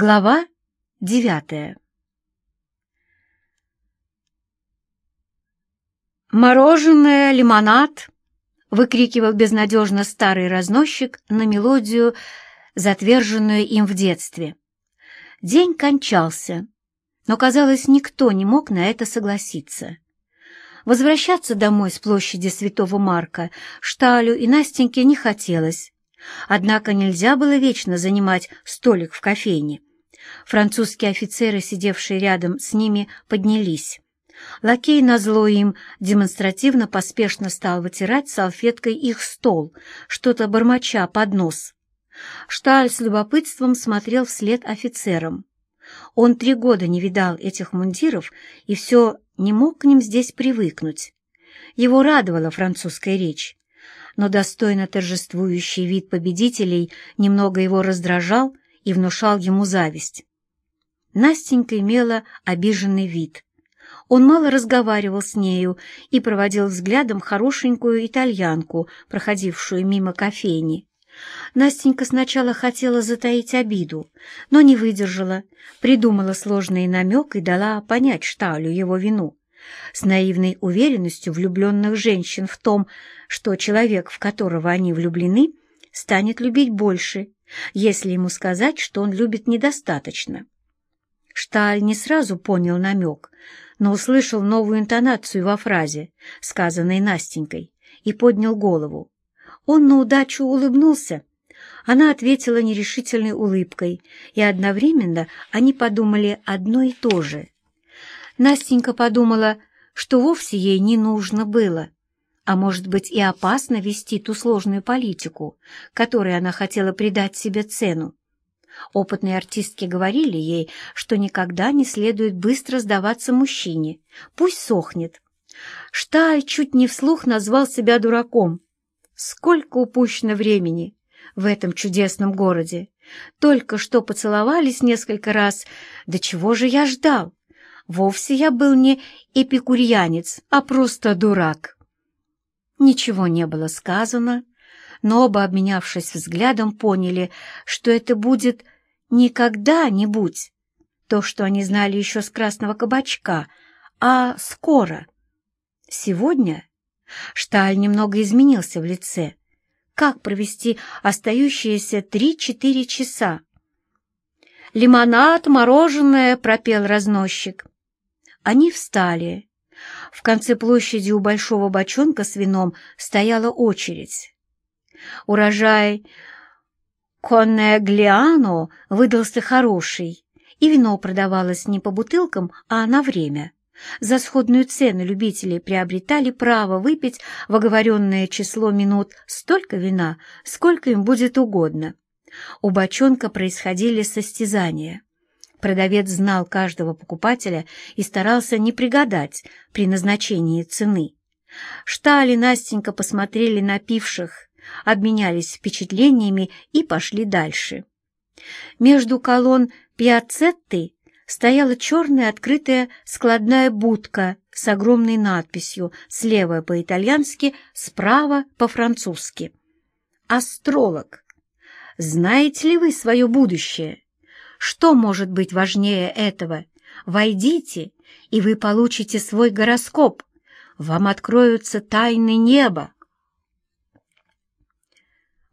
Глава девятая «Мороженое, лимонад!» — выкрикивал безнадежно старый разносчик на мелодию, затверженную им в детстве. День кончался, но, казалось, никто не мог на это согласиться. Возвращаться домой с площади Святого Марка Шталю и Настеньке не хотелось. Однако нельзя было вечно занимать столик в кофейне. Французские офицеры, сидевшие рядом с ними, поднялись. Лакей назло им демонстративно поспешно стал вытирать салфеткой их стол, что-то бормоча под нос. Шталь с любопытством смотрел вслед офицерам. Он три года не видал этих мундиров и все не мог к ним здесь привыкнуть. Его радовала французская речь, но достойно торжествующий вид победителей немного его раздражал и внушал ему зависть. Настенька имела обиженный вид. Он мало разговаривал с нею и проводил взглядом хорошенькую итальянку, проходившую мимо кофейни. Настенька сначала хотела затаить обиду, но не выдержала, придумала сложный намек и дала понять Шталю его вину. С наивной уверенностью влюбленных женщин в том, что человек, в которого они влюблены, станет любить больше, если ему сказать, что он любит недостаточно. Шталь не сразу понял намек, но услышал новую интонацию во фразе, сказанной Настенькой, и поднял голову. Он на удачу улыбнулся. Она ответила нерешительной улыбкой, и одновременно они подумали одно и то же. Настенька подумала, что вовсе ей не нужно было, а может быть и опасно вести ту сложную политику, которой она хотела придать себе цену. Опытные артистки говорили ей, что никогда не следует быстро сдаваться мужчине, пусть сохнет. Шталь чуть не вслух назвал себя дураком. Сколько упущено времени в этом чудесном городе! Только что поцеловались несколько раз. Да чего же я ждал? Вовсе я был не эпикурьянец, а просто дурак. Ничего не было сказано, но оба, обменявшись взглядом, поняли, что это будет не когда-нибудь, то, что они знали еще с красного кабачка, а скоро. Сегодня Шталь немного изменился в лице. Как провести остающиеся три-четыре часа? «Лимонад, мороженое!» — пропел разносчик. Они встали. В конце площади у большого бочонка с вином стояла очередь. Урожай Коннеглиано выдался хороший, и вино продавалось не по бутылкам, а на время. За сходную цену любители приобретали право выпить в оговоренное число минут столько вина, сколько им будет угодно. У бочонка происходили состязания. Продавец знал каждого покупателя и старался не пригадать при назначении цены. Шталь и Настенька посмотрели на пивших, обменялись впечатлениями и пошли дальше. Между колонн пиацетты стояла черная открытая складная будка с огромной надписью, слева по-итальянски, справа по-французски. «Астролог, знаете ли вы свое будущее?» Что может быть важнее этого? Войдите, и вы получите свой гороскоп. Вам откроются тайны неба.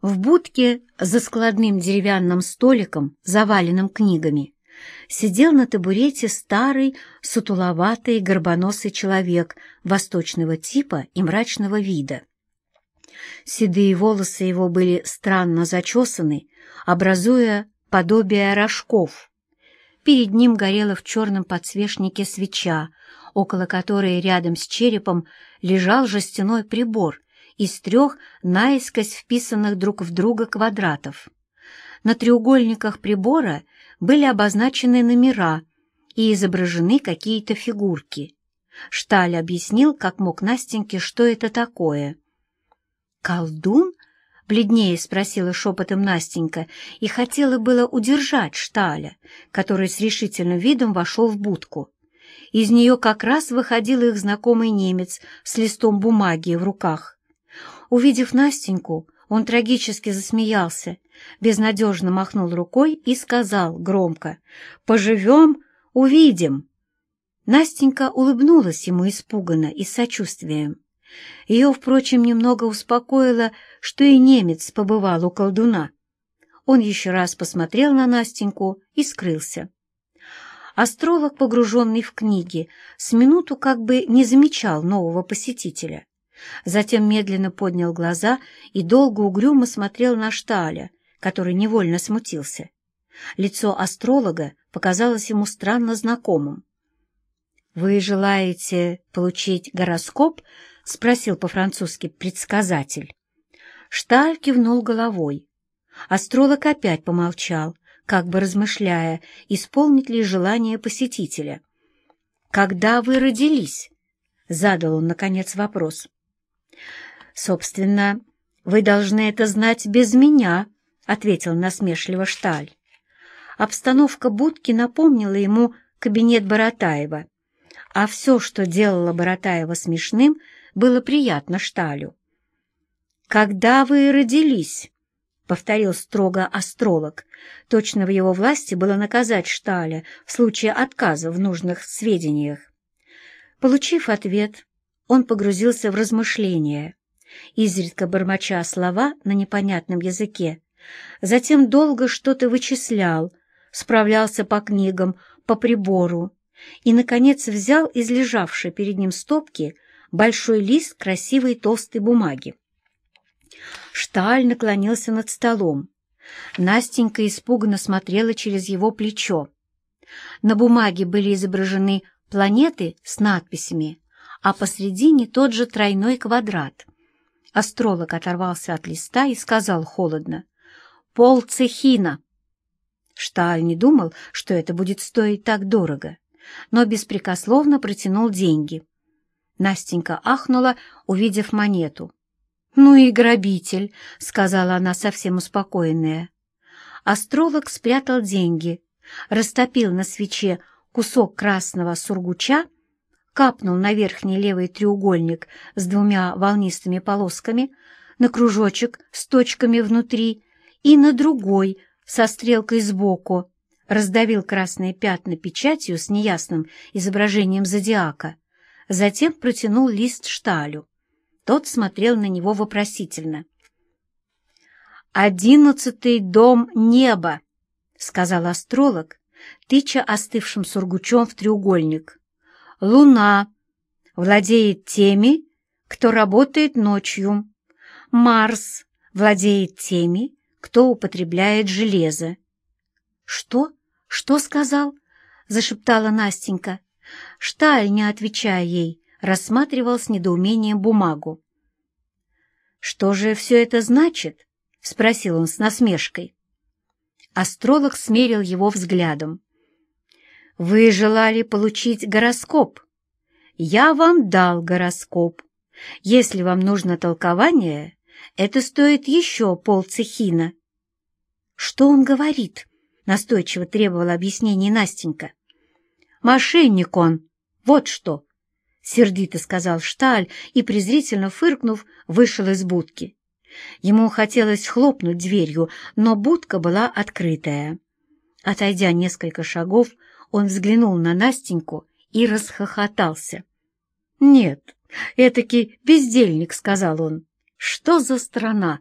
В будке за складным деревянным столиком, заваленным книгами, сидел на табурете старый, сутуловатый, горбоносый человек восточного типа и мрачного вида. Седые волосы его были странно зачесаны, образуя подобие рожков. Перед ним горела в черном подсвечнике свеча, около которой рядом с черепом лежал жестяной прибор из трех наискось вписанных друг в друга квадратов. На треугольниках прибора были обозначены номера и изображены какие-то фигурки. Шталь объяснил, как мог Настеньке, что это такое. «Колдун?» Бледнее спросила шепотом Настенька и хотела было удержать Шталя, который с решительным видом вошел в будку. Из нее как раз выходил их знакомый немец с листом бумаги в руках. Увидев Настеньку, он трагически засмеялся безнадежно махнул рукой и сказал громко «Поживем, увидим». Настенька улыбнулась ему испуганно и с сочувствием. Ее, впрочем, немного успокоило, что и немец побывал у колдуна. Он еще раз посмотрел на Настеньку и скрылся. Астролог, погруженный в книги, с минуту как бы не замечал нового посетителя. Затем медленно поднял глаза и долго угрюмо смотрел на Шталя, который невольно смутился. Лицо астролога показалось ему странно знакомым. «Вы желаете получить гороскоп?» — спросил по-французски предсказатель. Шталь кивнул головой. Астролог опять помолчал, как бы размышляя, исполнит ли желание посетителя. «Когда вы родились?» — задал он, наконец, вопрос. «Собственно, вы должны это знать без меня», — ответил насмешливо Шталь. Обстановка будки напомнила ему кабинет Боротаева, а все, что делало Боротаева смешным, было приятно Шталю. «Когда вы родились?» — повторил строго астролог. Точно в его власти было наказать Шталя в случае отказа в нужных сведениях. Получив ответ, он погрузился в размышления, изредка бормоча слова на непонятном языке. Затем долго что-то вычислял, справлялся по книгам, по прибору и, наконец, взял из лежавшей перед ним стопки большой лист красивой толстой бумаги. Шталь наклонился над столом. Настенька испуганно смотрела через его плечо. На бумаге были изображены планеты с надписями а посредине тот же тройной квадрат. Астролог оторвался от листа и сказал холодно «Пол цехина». Шталь не думал, что это будет стоить так дорого, но беспрекословно протянул деньги. Настенька ахнула, увидев монету. «Ну и грабитель», — сказала она совсем успокоенная. Астролог спрятал деньги, растопил на свече кусок красного сургуча капнул на верхний левый треугольник с двумя волнистыми полосками, на кружочек с точками внутри и на другой со стрелкой сбоку, раздавил красные пятна печатью с неясным изображением зодиака, затем протянул лист шталю. Тот смотрел на него вопросительно. «Одиннадцатый дом неба», — сказал астролог, тыча остывшим сургучом в треугольник. Луна владеет теми, кто работает ночью. Марс владеет теми, кто употребляет железо. «Что? Что сказал?» — зашептала Настенька. Шталь, не отвечая ей, рассматривал с недоумением бумагу. «Что же все это значит?» — спросил он с насмешкой. Астролог смерил его взглядом. Вы желали получить гороскоп. Я вам дал гороскоп. Если вам нужно толкование, это стоит еще полцехина. Что он говорит? Настойчиво требовала объяснений Настенька. Мошенник он, вот что! Сердито сказал Шталь и, презрительно фыркнув, вышел из будки. Ему хотелось хлопнуть дверью, но будка была открытая. Отойдя несколько шагов, он взглянул на Настеньку и расхохотался. «Нет, этакий бездельник», — сказал он. «Что за страна?